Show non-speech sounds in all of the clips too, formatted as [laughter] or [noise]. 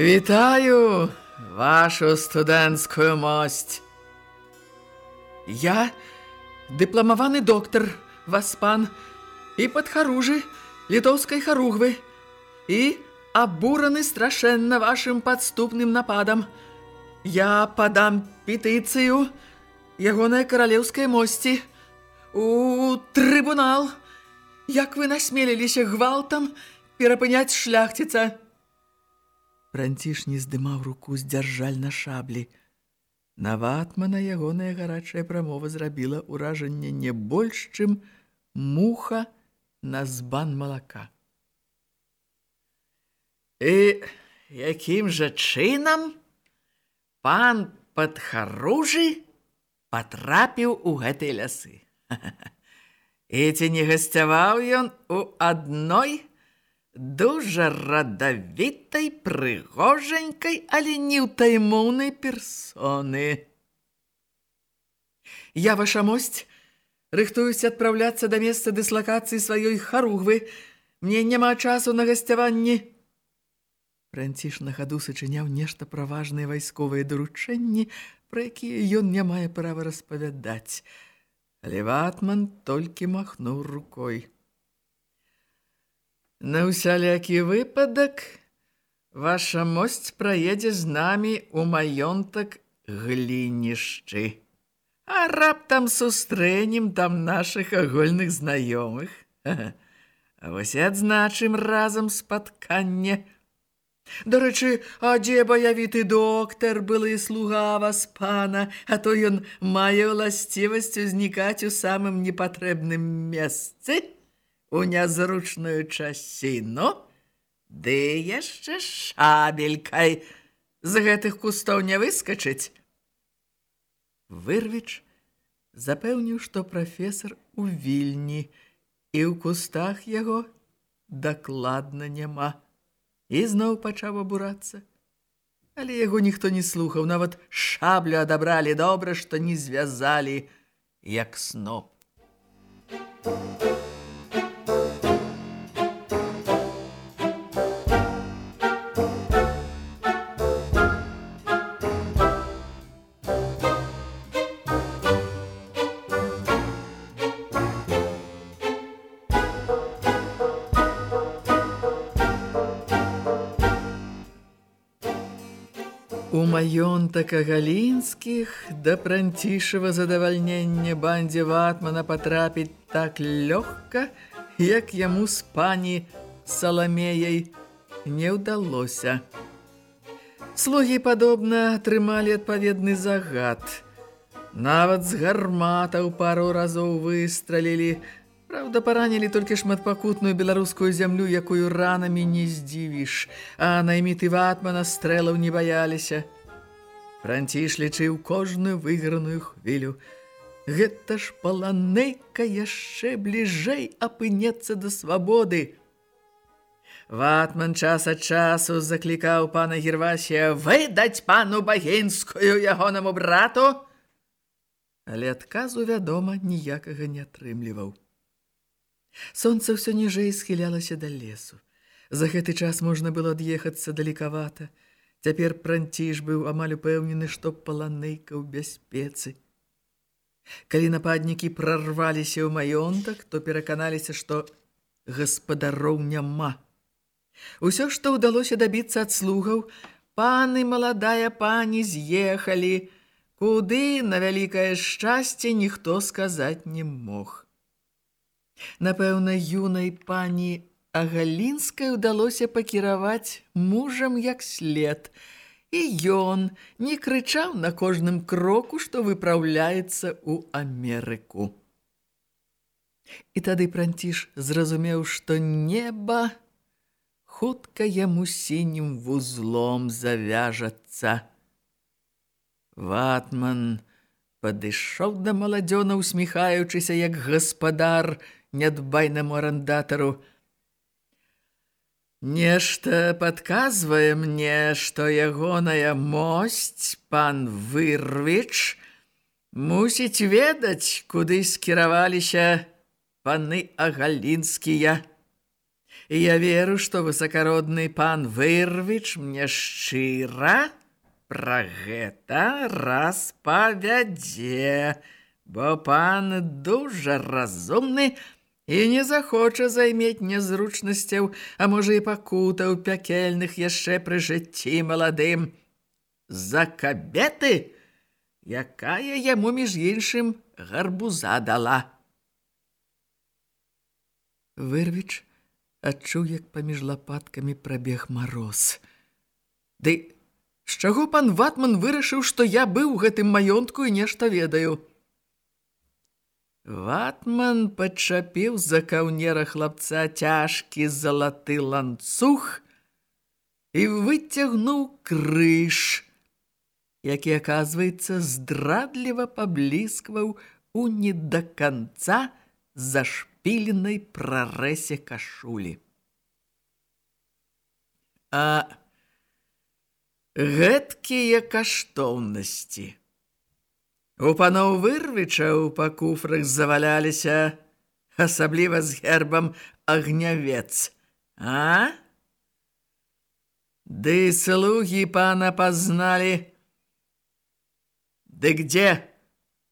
Вітаю вашу студэнцкую мость. Я дыпламаваны доктар Васпан і падхаружы літоўскай харугвы і абураны страшэнна вашым падступным нападам. Я падам петыцыю ягонай каралеўскай мосці у трыбунал. Як вы насмеліліся гвалтам перапыняць шляхціца? Пранціш не здымаў руку з дзяржаль на шаблі. На ватмана ягоная гарачая прамова зрабіла ўражанне не больш, чым муха на збан малака. І якім жа чынам пан падхаружы патрапіў у гэтыя лясы. [laughs] І ці не гасцяваў ён у адной дужа радавітай, прыгожанькай, але не ўтаймоўнай персоны. Я, ваша мосць, рыхтуюся адпраўляцца да месца дыслакацыі сваёй харугвы. Мне няма часу на гасцяванні. Франціш на хаду сачыняў нешта пра важныя вайсковыя даручэнні, пра якія ён не мае права распавядаць. Але ватман толькі махнуў рукой. На ўсялякі выпадак ваша мосць праедзе з намі ў маёнтак глінішчы. А раптам сустрэнем там нашых агульных знаёмых. А вось і адзначым разам спатканне. Дарэчы, а дзе баявіты доктар былы слуга вас пана, а то ён мае ўласцівасць узнікаць у самым непатрэбным месцы? У нязручную часіну, ды яшчэ шабелькай з гэтых кустоў не выскачыць. Вырвіч запэўніў, што прафесор у вільні, і ў кустах яго дакладна няма. І зноў пачаў абурацца. Але яго ніхто не слухаў, нават шаблю адабралі добра, што не звязалі, як сноп. Thank you. Маёнтака галінскіх да пранцішава задавальнення бандзе ватмана патрапіць так лёгка, як яму з пані Саламеяй не ўдалося. Слугі, падобна, атрымалі адпаведны загад. Нават з гарматаў пару разоў выстралілі, Праўда, паранілі толькі шматпакутную беларускую зямлю, якую ранамі не здзівіш, а найміты ватмана стрэлаў не баяліся. Франціш лічыў кожную выйграную хвілю. Гэта ж паланейка яшчэ бліжэй апынецца да свабоды. Ватман час ад часу заклікаў пана Гервасія выдаць пану Багінскую ягонаму брату, але адказу, вядома, ніякага не атрымліваў. Сонце ўсё ніжэй схілялася да лесу. За гэты час можна было ад'ехацца далекавата. Цяпер пранціж быў амаль упэўнены, што паланейка ў бяспецы. Калі нападнікі прарваліся ў маёнтак, то пераканаліся, што гаспадароў няма. Усё, што ўдалося дабіцца ад слугаў, паны маладая пані з'ехалі, куды на вялікае шчасце ніхто сказаць не мог. Напэўна, юнай пані Агалінскай удалося пакіраваць мужам як след – І ён не крычаў на кожным кроку, што выпраўляецца ў Амерыку. І тады Пранціш зразумеў, што неба хутка яму сінім вузлом завяжацца. Ватман падышоў да маладзёна, усміхаючыся, як гаспадар нядбайнаму арандатару, Нешта падказвае мне, што ягоная мосць, пан Вырвіч, мусіць ведаць, куды скіраваліся паны Агалінскія. І я веру, што высакародны пан Вырвіч мне шчыра пра гэта распавядзе, бо пан дужа разумны, і не захоча займець нязручнасцяў, а можа і пакутаў пякельных яшчэ пры жыцці маладым. За кабеты, якая яму між іншым гарбуза дала. Вырвіч адчуў, як паміж лапаткамі прабег мароз. Ды з чаго пан Ватман вырашыў, што я быў у гэтым маёнтку і нешта ведаю? Ватман падчапіў за каўнера хлапца цяжкі залаты ланцуг і выцягнуў крыж, які, аказваецца, здрадліва пабліскваў у не да канца зашпіленай прарэсе кашулі. А гэткія каштоўнасці – У паноў вырвічаў па куфрах заваляліся, асабліва з гербам агнявец. А? Ды слугі пана пазналі. Ды где,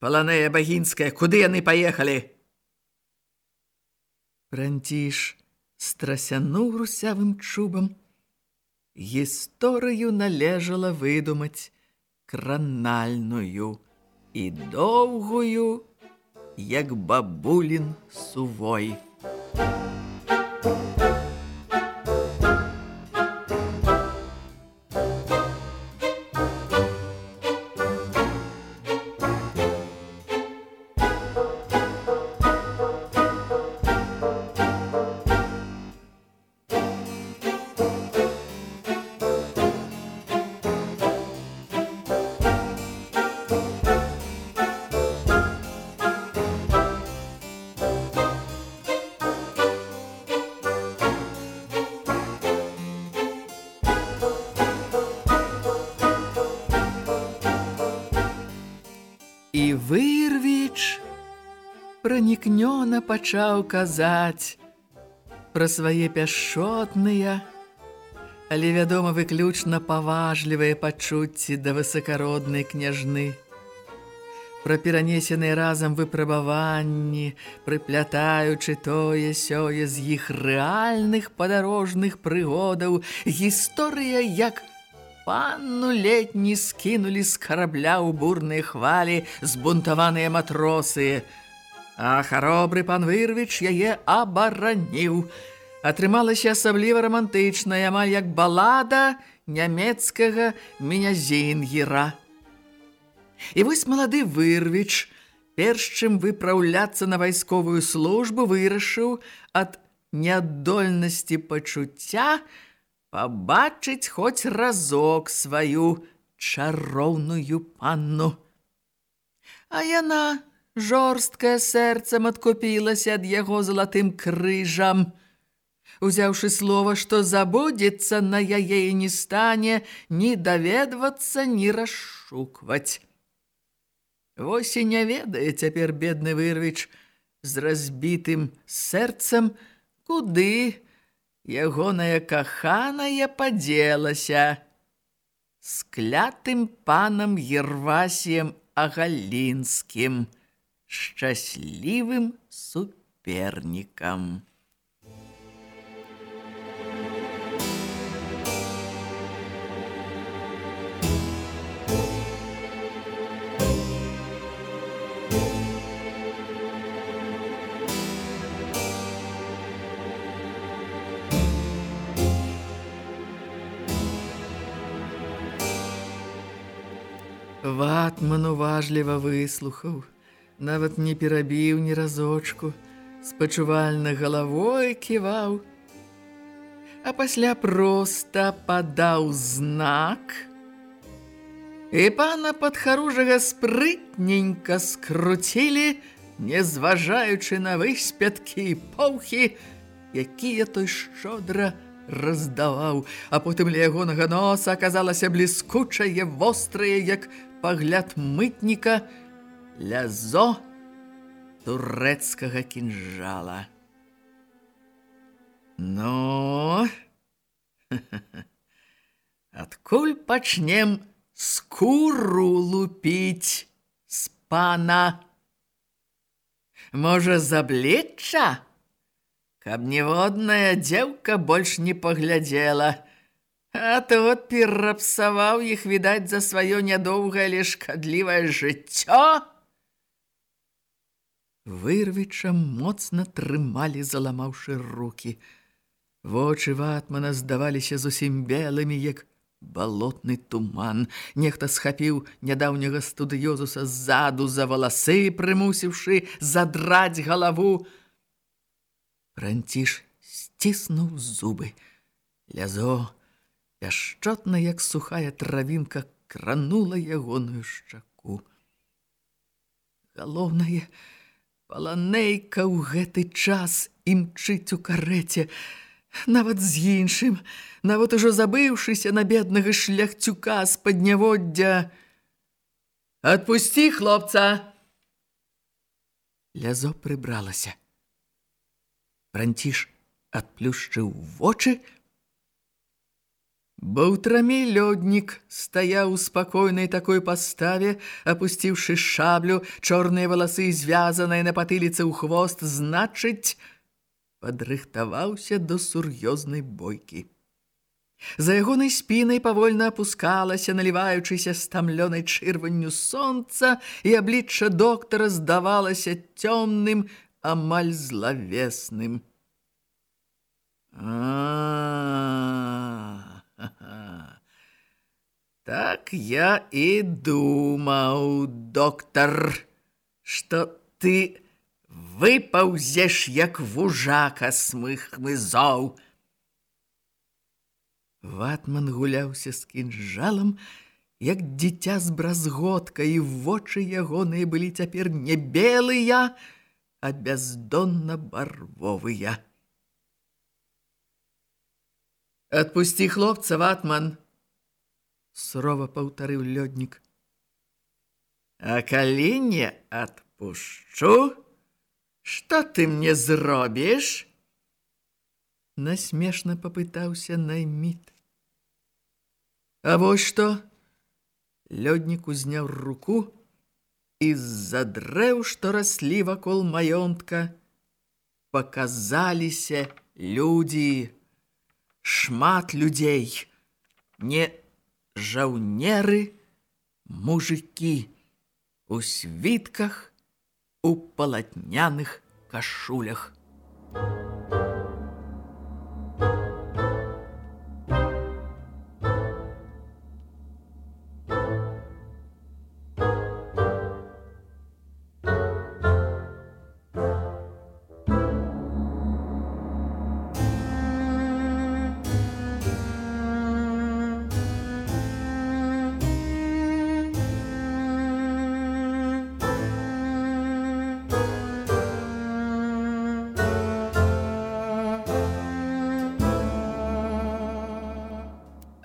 паланея багінская, куды яны паехалі? Франціш страсянуў русявым чубам. Гісторыю належала выдумаць кранальную і доўгую, як бабулін сувой. Пранікнёна пачаў казаць пра свае пяшотныя, але, вядома, выключна паважлівыя пачуцці да высакароднай княжны. Пра перанесеныя разам выпрабаванні, прыплятаючы тое сёе з іх рэальных падарожных прыгодаў, гісторыя як панну летні скінулі з карабля ў бурныя хвалі збунтаваныя матросы – А харобры пан Вырвіч яе абараніў. Атрымалася асабліва рамантычная, амаль як балада нямецкага мінязінгера. І вось малады Вырвіч, перш чым выпраўляцца на вайсковую службу, вырашыў ад нядольнасці пачуцця пабачыць хоць разок сваю чароўную панну. А яна жорсткае сэрцам адкупілася ад яго залатым крыжам. Узяўшы слова, што забудзецца на яе і не стане, ні даведвацца, ні расшукваць. Вось і не ведае цяпер бедны вырвіч з разбітым сэрцам, куды ягоная каханая падзелася з клятым панам Ервасіем Агалінскім – шчаслівым супернікам. Ватман уважліва выслухаў, нават не перабіў ні разочку, спачувальна галавой ківаў, а пасля проста падаў знак. І пана падхаружага спрытненька скруцілі, не зважаючы на выспяткі і паўхі, якія той шчодра раздаваў, а потым ля ягонага носа аказалася бліскучае, вострае, як пагляд мытніка лязо турэцкага кінжала. Ну, [laughs] адкуль пачнем скуру лупіць з пана? Можа, заблечча? Каб ніводная дзеўка больш не паглядзела – А тот перапсаваў іх, відаць, за сваё нядоўгае, але шкадлівае жыццё. Вырвіча моцна трымалі, заламаўшы рукі. Вочы ватмана здаваліся зусім белымі, як балотны туман. Нехта схапіў нядаўняга студыёзуса ззаду за валасы, прымусіўшы задраць галаву. Пранціш сціснуў зубы. Лязо пяшчотна, як сухая травінка, кранула ягоную шчаку. Галоўнае, паланейка ў гэты час імчыць у карэце, нават з іншым, нават ужо забыўшыся на беднага шляхцюка з падняводдзя. «Адпусці, хлопца!» Лязо прыбралася. Франціш адплюшчыў вочы, Баўтрамі лёднік стаяў у спакойнай такой паставе, апусціўшы шаблю, чорныя валасы звязаныя на патыліцы ў хвост, значыць, падрыхтаваўся да сур'ёзнай бойкі. За ягонай спінай павольна апускалася, наліваючыся стамлёнай чырванню сонца, і аблічча доктара здавалася цёмным, амаль злавесным. А-а-а! [laughs] Так я і думаў, доктар, што ты выпаўзеш, як вужака смых мызоў. Ватман гуляўся з кінжалам, як дзіця з бразготка, і вочы ягоныя былі цяпер не белыя, а бяздонна барвовыя. Адпусці хлопца, ватман, сурова паўтарыў лёднік. А калі не адпушчу, што ты мне зробіш? Насмешна папытаўся найміт. А вось што? Лёднік узняў руку і з-за дрэў, што раслі вакол маёнтка, паказаліся людзі, шмат людзей, не жаўнеры, мужыкі у світках, у палатняных кашулях.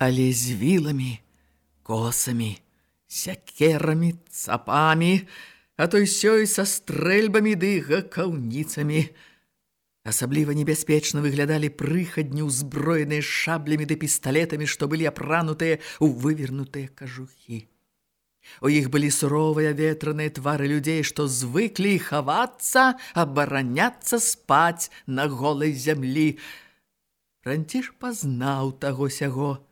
Але з віламі, косамі, сякерамі, цапамі, а той сёй са стрэльбамі ды гакаўніцамі. Асабліва небяспечна выглядалі прыхадні ўзброеныя шаблямі ды пісталетамі, што былі апранутыя ў вывернутыя кажухі. У іх былі суровыя ветраныя твары людзей, што звыклі хавацца, абараняцца спаць на голай зямлі. Франціш пазнаў таго сяго.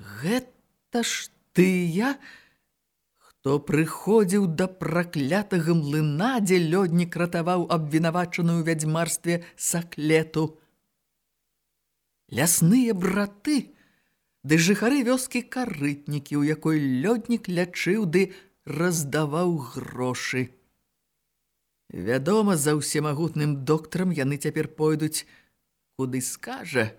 Гэта ж тыя, хто прыходзіў да праклятага млына, дзе лёднік ратаваў абвінавачаную вядзьмарстве саклету. Лясныя браты, ды жыхары вёскі карытнікі, у якой лёднік лячыў ды раздаваў грошы. Вядома, за ўсемагутным доктарам яны цяпер пойдуць, куды скажа.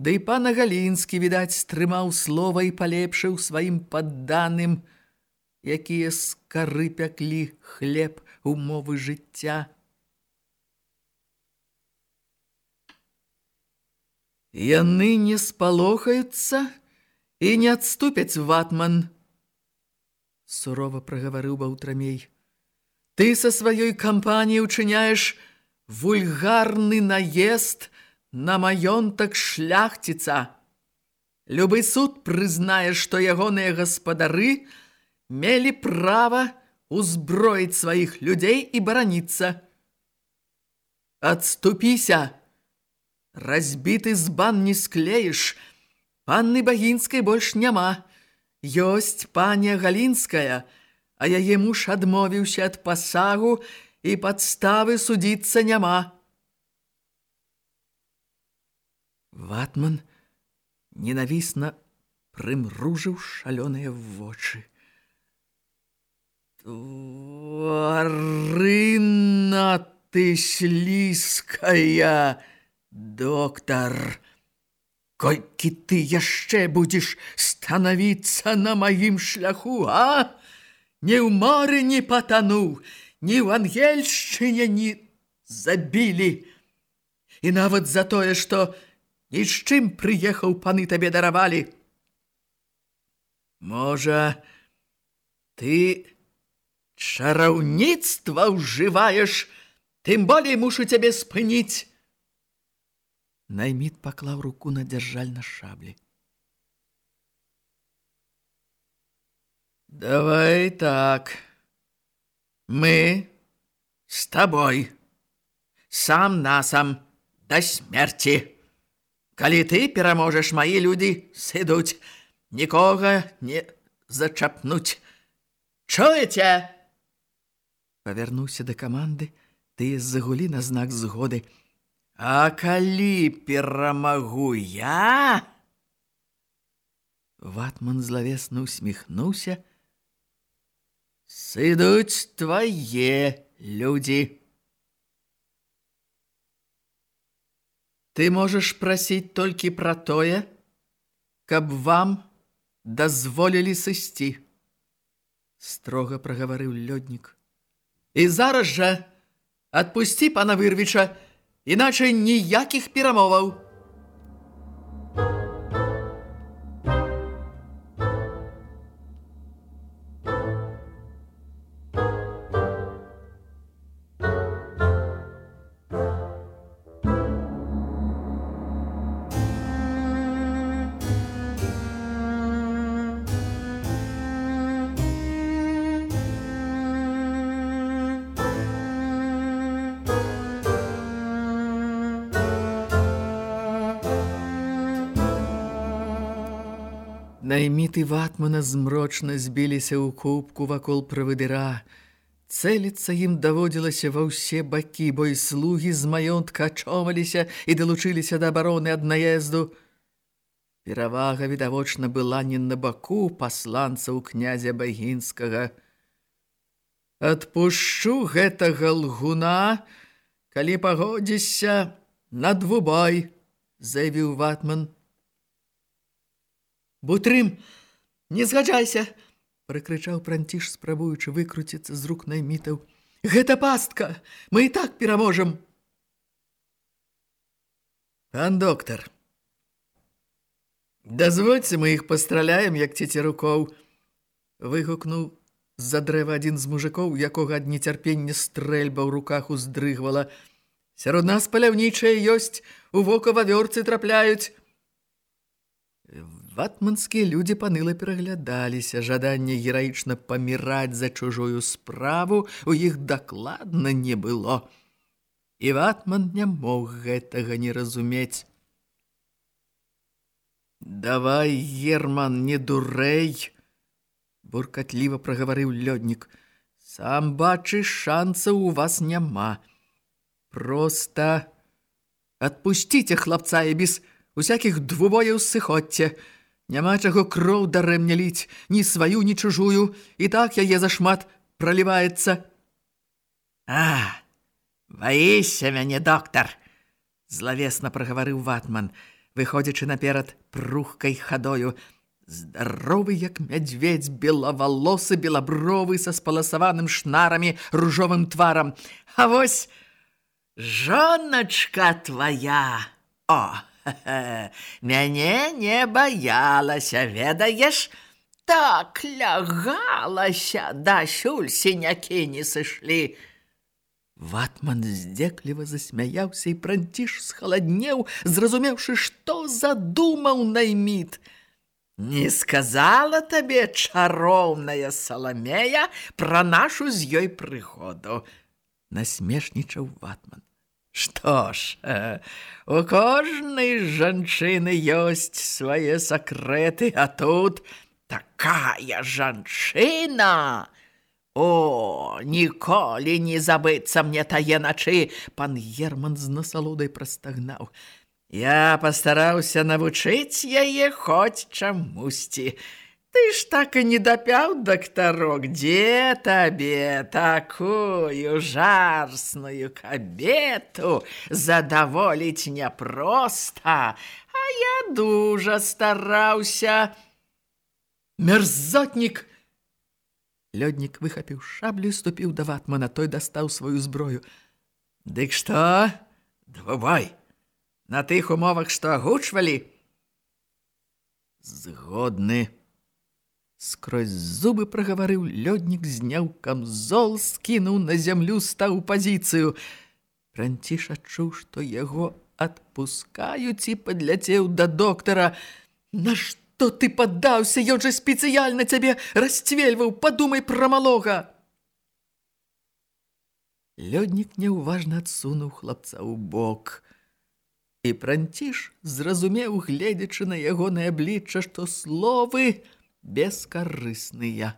Ды і пана Галінскі, відаць, стрымаў слова і палепшыў сваім падданым, якія скары пяклі хлеб умовы жыцця. Яны не спалохаюцца і не адступяць ватман. Сурова прагаварыў баўтрамей. Ты са сваёй кампаніяй учыняеш вульгарны наезд на маёнтак шляхціца. Любы суд прызнае, што ягоныя гаспадары мелі права узброіць сваіх людзей і бараніцца. Адступіся! Разбіты збан не склеіш. Панны Багінскай больш няма. Ёсць паня Галінская, а яе муж адмовіўся ад пасагу і падставы судзіцца няма. Ватман ненавісна прымружыў шалёныя вочы. Тварына ты слізкая! Доктар, колькі ты яшчэ будзеш станавіцца на маім шляху, а? Ні ў моры не патануў, ні ў ангельшчыне не забілі. І нават за тое, што ні з чым прыехаў паны табе даравалі. Можа, ты чараўніцтва ўжываеш, тым болей мушу цябе спыніць. Наймит паклаў руку на дзяржаль на шаблі. Давай так. Мы с тобой. Сам насам да смерти. Калі ты пераможаш, мои люди сыдуць, нікога не зачапнуць. Чуеце? Павярнуўся да каманды, ты загулі на знак згоды. А калі перамагу я? Ватман злавесна усміхнуўся. Сыдуць твае людзі. Ты можаш прасіць толькі пра тое, каб вам дазволілі сысці. Строга прагаварыў лёднік. І зараз жа адпусці пана Вырвіча, іначай ніякіх перамоваў. Найміты ватмана змрочна збіліся ў кубку вакол правадыра. Цэліцца ім даводзілася ва ўсе бакі, бо і слугі з маёнтка ачомаліся і далучыліся да абароны ад наезду. Перавага, відавочна, была не на баку пасланцаў князя Багінскага. «Адпушчу гэтага лгуна, калі пагодзіся на двубой», – заявіў ватман. Бутрым, не згаджайся, прыкрычаў пранціш, спрабуючы выкруціцца з рук наймітаў. Гэта пастка, мы і так пераможам. Пан доктар, дазвольце мы іх пастраляем, як цецерукоў, выгукнуў з-за дрэва адзін з мужикоў, якога ад нецярпення стрэльба ў руках уздрыгвала. Сярод нас паляўнічыя ёсць, у вока вавёрцы трапляюць. Ватманскія людзі панылы пераглядаліся, жаданне гераічна паміраць за чужую справу у іх дакладна не было. І Ватман не мог гэтага не разумець. «Давай, Герман, не дурэй!» Буркатліва прагаварыў лёднік. «Сам бачыш, шанцаў у вас няма. Проста адпусціце хлапца і без усякіх двубояў сыходце. Няма чаго кроў дарэмня ліць, ні сваю, ні чужую, і так яе зашмат проліваецца». «А, баіся мяне, доктар!» злавесна прагаварыў Ватман, выходзячы наперад прухкай хадою – Здаровы, як мядзведь, белавалосы, белабровы, са спаласаваным шнарамі, ружовым тварам. А вось жоначка твая, о, [laughs] мяне не баялася, ведаеш, так лягалася, да сюль сінякі не сышлі. Ватман здзекліва засмяяўся і пранціш схаладнеў, зразумеўшы, што задумаў найміт – Не сказала табе чароўная Саламея пра нашу з ёй прыгоду, насмешнічаў ватман. Што ж, э, у кожнай жанчыны ёсць свае сакрэты, а тут такая жанчына. О, ніколі не забыцца мне тае начы, пан Герман з насалодай прастагнаў. Я пастараўся навучыць яе хоць чамусьці. Ты ж так і не дапяў дактарок, дзе табе такую жарсную кабету задаволіць няпроста, а я дужа стараўся. Мерзотнік! Лёднік выхапіў шаблю ступіў да ватмана, той дастаў сваю зброю. Дык што? Двубой! на тых умовах, што агучвалі? Згодны. Скрозь зубы прагаварыў лёднік, зняў камзол, скінуў на зямлю, стаў пазіцыю. Франціш адчуў, што яго адпускаюць і падляцеў да доктара. Нашто ты паддаўся? Ён жа спецыяльна цябе расцвельваў, падумай пра малога. Лёднік няўважна адсунуў хлапца ў бок. І пранціш зразумеў, гледзячы на ягонае аблічча, што словы бескарысныя.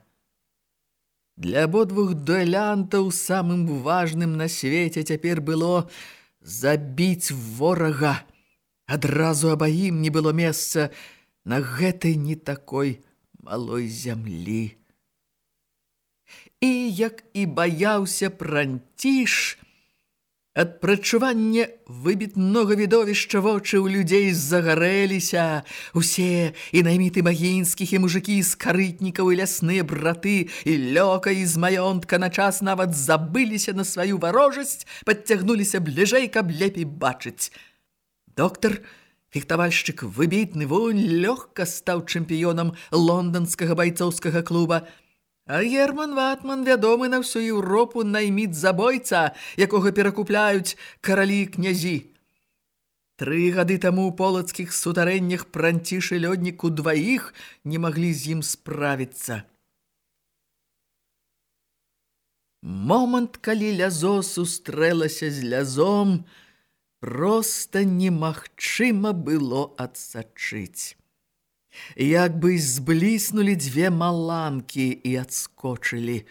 Для абодвух дуэлянтаў самым важным на свеце цяпер было забіць ворага. Адразу абаім не было месца на гэтай не такой малой зямлі. І як і баяўся пранціш, Ад прачування выбітнога відовішча вочы ў людзей загарэліся. Усе і найміты магінскіх і мужыкі з карытнікаў і лясныя браты і лёка з маёнтка на час нават забыліся на сваю варожасць, падцягнуліся бліжэй, каб лепей бачыць. Доктар, фехтавальшчык выбітны вунь, лёгка стаў чэмпіёнам лонданскага байцоўскага клуба – А Герман Ватман вядомы на всю Еўропу найміт забойца, якога перакупляюць каралі князі. Тры гады таму ў полацкіх сутарэннях пранціш і лёдніку дваіх не маглі з ім справіцца. Момант, калі лязо сустрэлася з лязом, проста немагчыма было адсачыць. Як бы збліснулі дзве маланкі і адскочылі.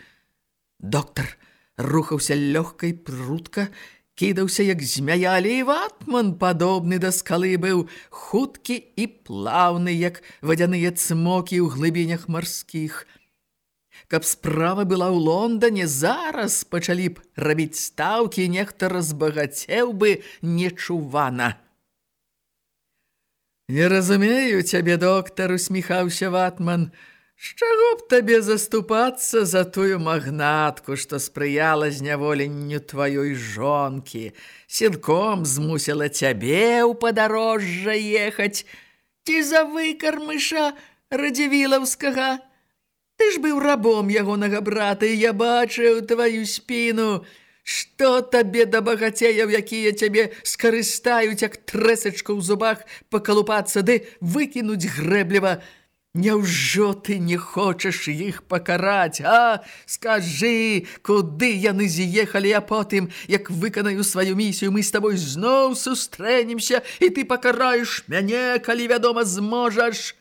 Доктар рухаўся лёгкай прутка, кідаўся як змяя, але і ватман, падобны да скалы, быў хуткі і плаўны, як вадзяныя цмокі ў глыбінях марскіх. Каб справа была ў Лондане, зараз пачалі б рабіць стаўкі, нехта разбагацеў бы нечувана. Не разумею цябе, доктар, усміхаўся ватман. З чаго б табе заступацца за тую магнатку, што спрыяла зняволенню тваёй жонкі, сілком змусіла цябе ў падарожжа ехаць, ці за выкармыша радзівілаўскага. Ты ж быў рабом ягонага брата, і я бачыў тваю спіну. Што табе да багацеяў, якія цябе скарыстаюць, як трэсачка ў зубах, пакалупацца ды выкінуць грэбліва, Няўжо ты не хочаш іх пакараць, а? Скажы, куды яны з'ехалі, а потым, як выканаю сваю місію, мы з табой зноў сустрэнемся, і ты пакараеш мяне, калі, вядома, зможаш.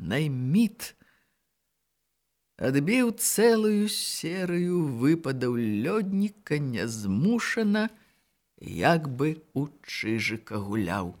Найміт адбіў цэлую серыю выпадаў лёдніка нязмушана, як бы у чыжыка гуляў.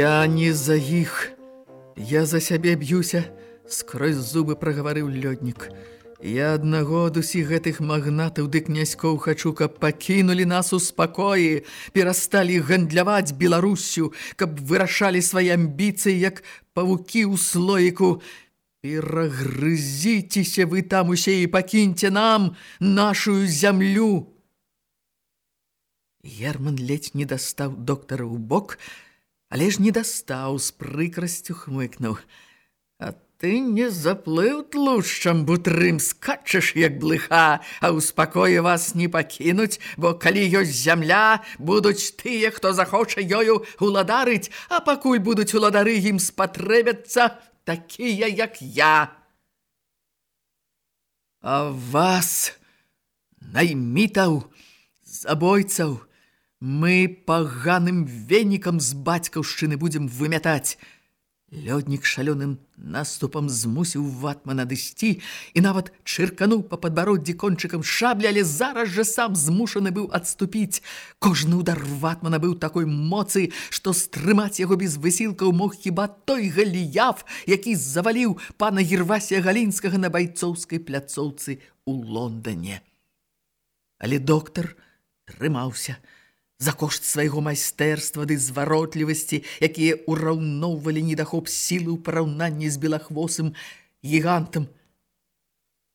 Я не за іх. Я за сябе б'юся, скрозь зубы прагаварыў лёднік. Я аднаго ад усіх гэтых магнатаў ды князькоў хачу, каб пакінулі нас у спакоі, перасталі гандляваць Беларусю, каб вырашалі свае амбіцыі, як павукі ў слоіку. Перагрызіцеся вы там усе і пакіньце нам нашую зямлю. Герман ледзь не дастаў доктара ў бок, але ж не дастаў з прыкрасцю хмыкнуў. А ты не заплыў тлушчам бутрым, скачаш, як блыха, а ў спакоі вас не пакінуць, бо калі ёсць зямля, будуць тыя, хто захоча ёю уладарыць, а пакуль будуць уладары ім спатрэбяцца такія, як я. А вас, наймітаў, забойцаў, Мы паганым венікам з бацькаўшчыны будзем вымятаць. Лёднік шалёным наступам змусіў ватмана дысці і нават чыркануў па падбароддзі кончыкам шаблі, але зараз жа сам змушаны быў адступіць. Кожны удар ватмана быў такой моцы, што стрымаць яго без высілкаў мог хіба той галіяв, які заваліў пана Гервасія Галінскага на байцоўскай пляцоўцы ў Лондане. Але доктар трымаўся, за кошт свайго майстэрства ды зваротлівасці, якія ўраўноўвалі недахоп сілы ў параўнанні з белахвосым гігантам.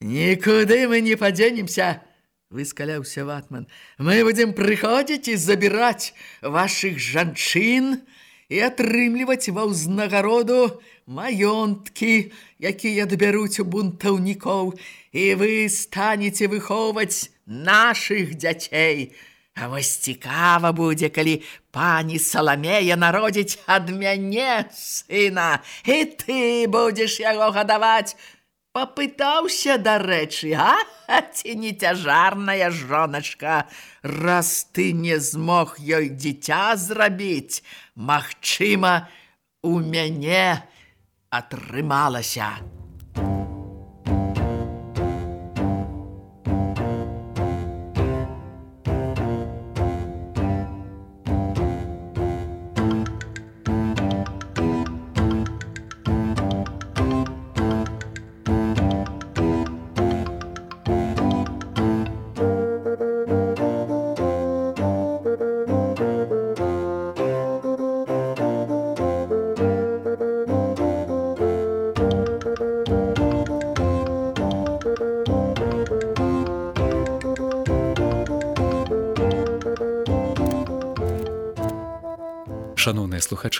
«Нікуды мы не падзенемся!» – выскаляўся ватман. «Мы будзем прыходзіць і забіраць вашых жанчын і атрымліваць ва ўзнагароду маёнткі, якія адбяруць у бунтаўнікоў, і вы станеце выхоўваць нашых дзяцей!» А вось цікава будзе, калі пані Саламея народзіць ад мяне сына, і ты будзеш яго гадаваць. Папытаўся, дарэчы, а? Ці не цяжарная жоначка, раз ты не змог ёй дзіця зрабіць, магчыма, у мяне атрымалася.